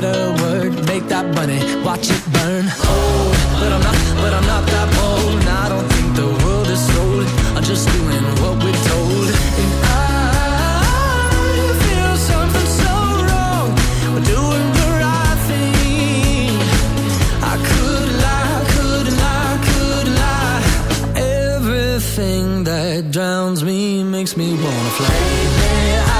better word. Make that money, watch it burn. Oh, but I'm not, but I'm not that bold. And I don't think the world is sold. I'm just doing what we're told. And I feel something so wrong. We're doing the right thing. I could lie, could lie, could lie. Everything that drowns me makes me wanna fly. Lately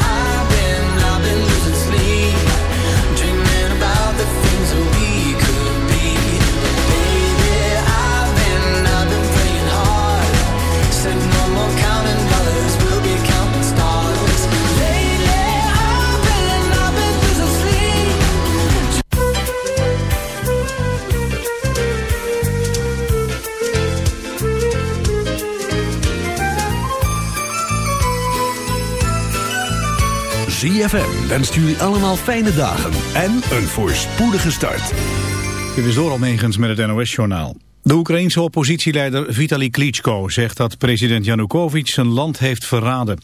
ZFM wenst jullie allemaal fijne dagen en een voorspoedige start. Dit is door Almegens met het NOS-journaal. De Oekraïense oppositieleider Vitali Klitschko zegt dat president Janukovic zijn land heeft verraden.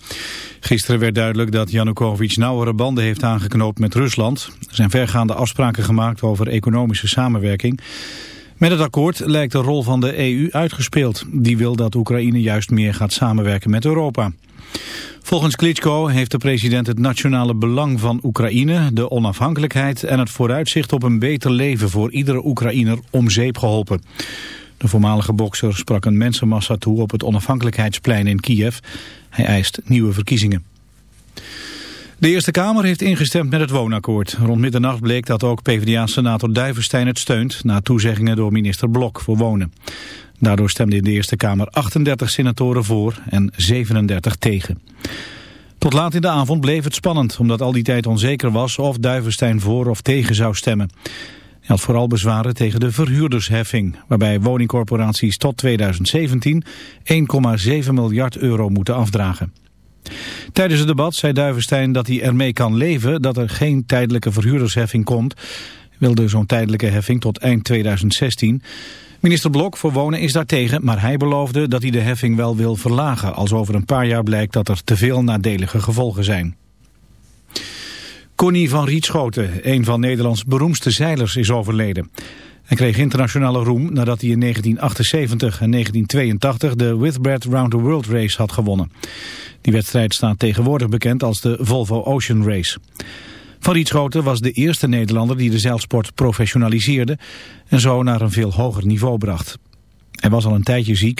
Gisteren werd duidelijk dat Janukovic nauwere banden heeft aangeknoopt met Rusland. Er zijn vergaande afspraken gemaakt over economische samenwerking. Met het akkoord lijkt de rol van de EU uitgespeeld. Die wil dat Oekraïne juist meer gaat samenwerken met Europa. Volgens Klitschko heeft de president het nationale belang van Oekraïne, de onafhankelijkheid en het vooruitzicht op een beter leven voor iedere Oekraïner om zeep geholpen. De voormalige bokser sprak een mensenmassa toe op het onafhankelijkheidsplein in Kiev. Hij eist nieuwe verkiezingen. De Eerste Kamer heeft ingestemd met het woonakkoord. Rond middernacht bleek dat ook PvdA-senator Duivenstein het steunt... na toezeggingen door minister Blok voor wonen. Daardoor stemden in de Eerste Kamer 38 senatoren voor en 37 tegen. Tot laat in de avond bleef het spannend, omdat al die tijd onzeker was of Duivenstein voor of tegen zou stemmen. Hij had vooral bezwaren tegen de verhuurdersheffing, waarbij woningcorporaties tot 2017 1,7 miljard euro moeten afdragen. Tijdens het debat zei Duivenstein dat hij ermee kan leven dat er geen tijdelijke verhuurdersheffing komt. Hij wilde zo'n tijdelijke heffing tot eind 2016. Minister Blok voor Wonen is daartegen, maar hij beloofde dat hij de heffing wel wil verlagen als over een paar jaar blijkt dat er te veel nadelige gevolgen zijn. Connie van Rietschoten, een van Nederlands beroemdste zeilers, is overleden. Hij kreeg internationale roem nadat hij in 1978 en 1982 de Whitbread Round the World Race had gewonnen. Die wedstrijd staat tegenwoordig bekend als de Volvo Ocean Race. Van Rietschoten was de eerste Nederlander die de zeilsport professionaliseerde en zo naar een veel hoger niveau bracht. Hij was al een tijdje ziek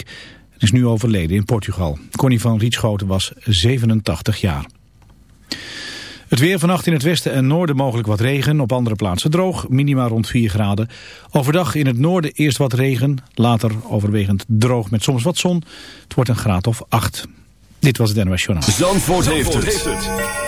en is nu overleden in Portugal. Connie van Rietschoten was 87 jaar. Het weer vannacht in het westen en noorden mogelijk wat regen, op andere plaatsen droog, minima rond 4 graden. Overdag in het noorden eerst wat regen, later overwegend droog met soms wat zon. Het wordt een graad of 8. Dit was het NOS Journaal. Zandvoort, heeft, het.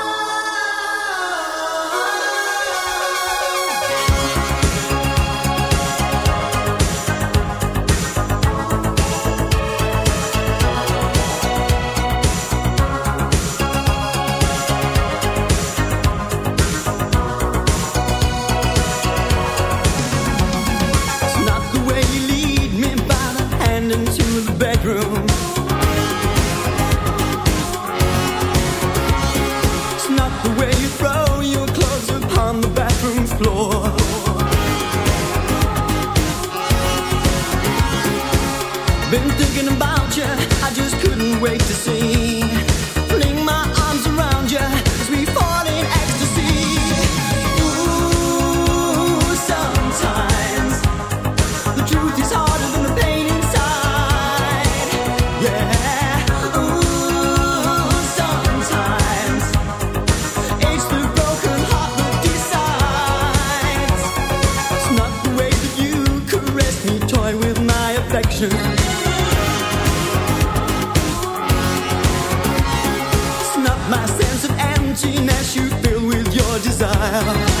Wait to see. Desire.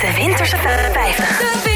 De Winterse 50.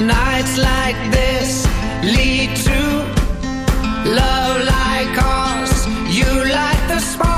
Nights like this lead to love like ours. You light the spark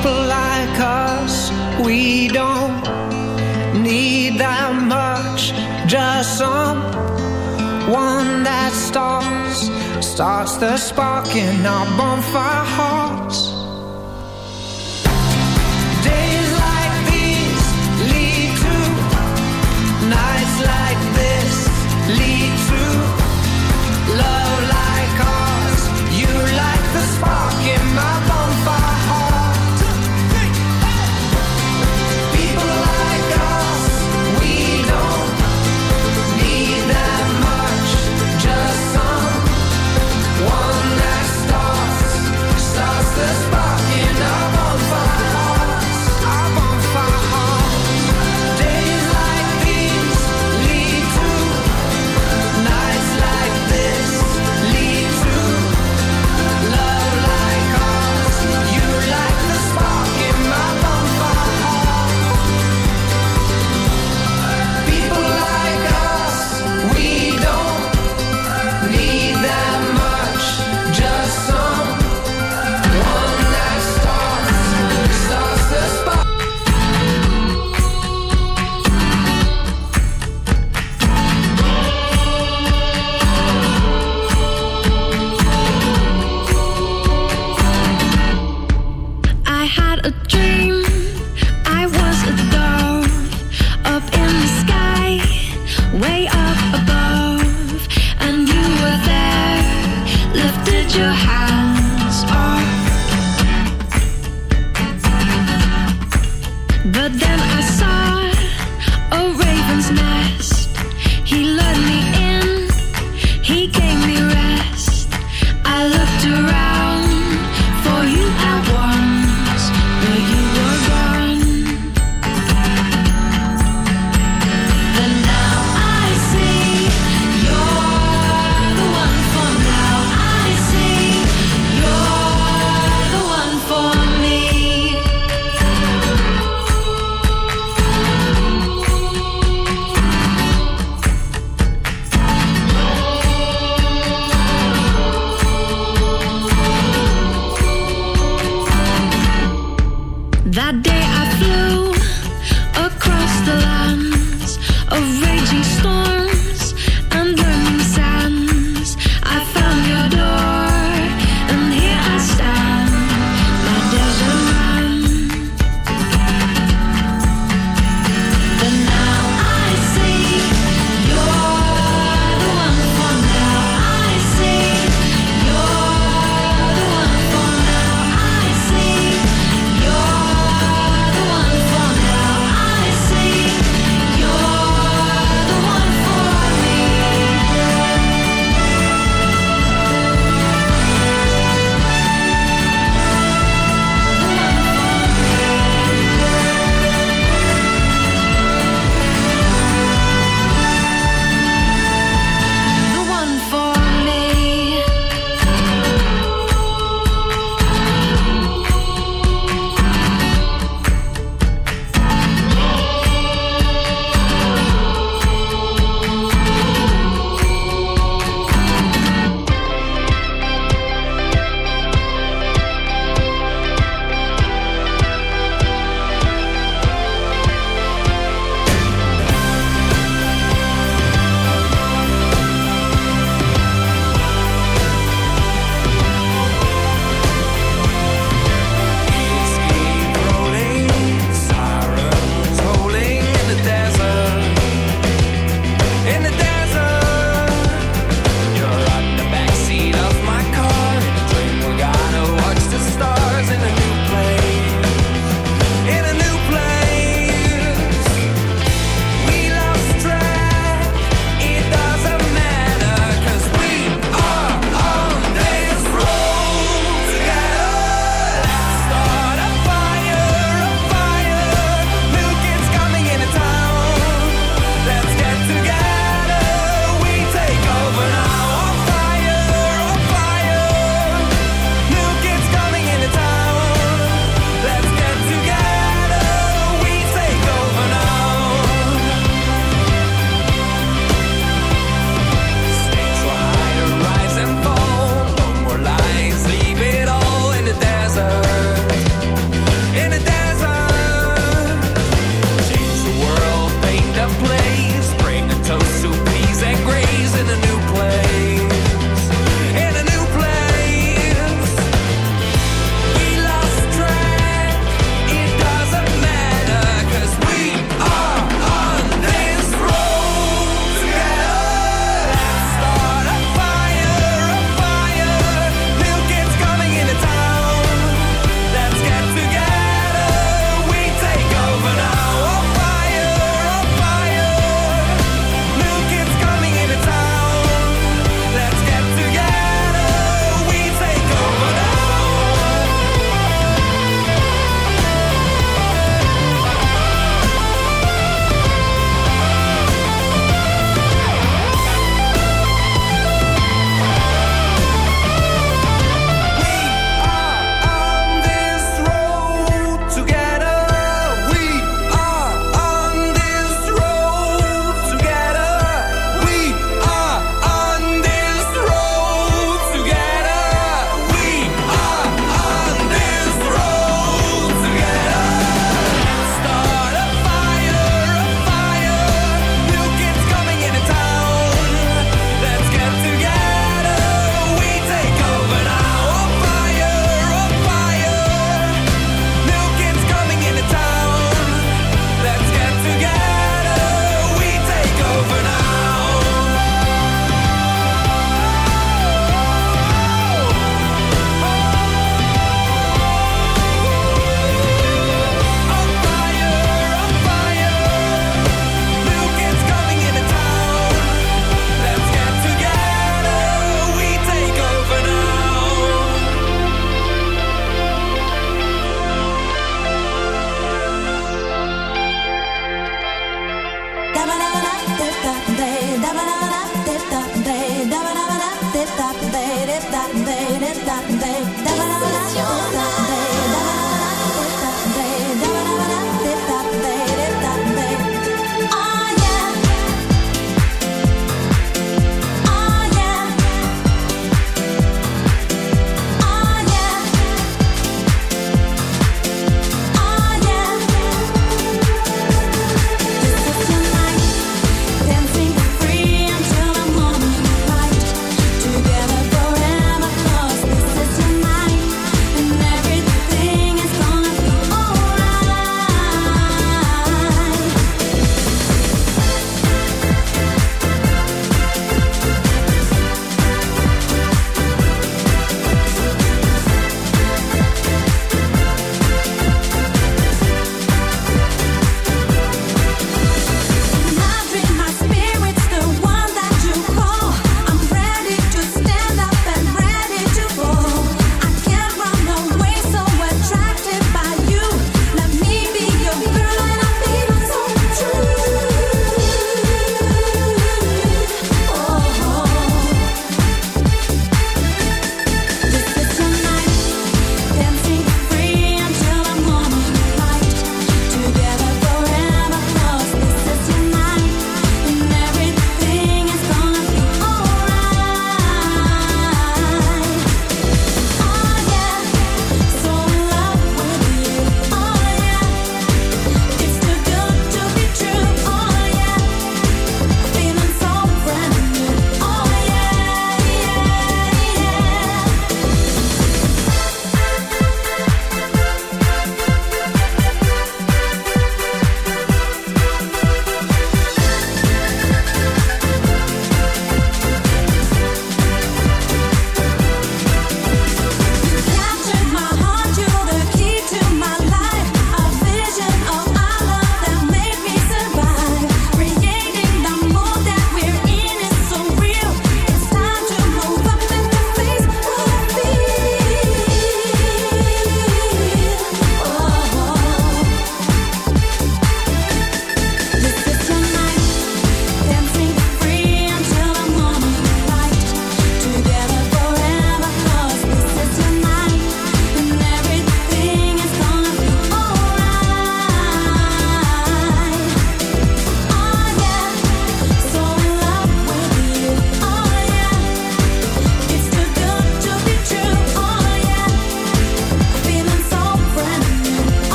People like us, we don't need that much. Just someone that starts, starts the spark in our bonfire hearts.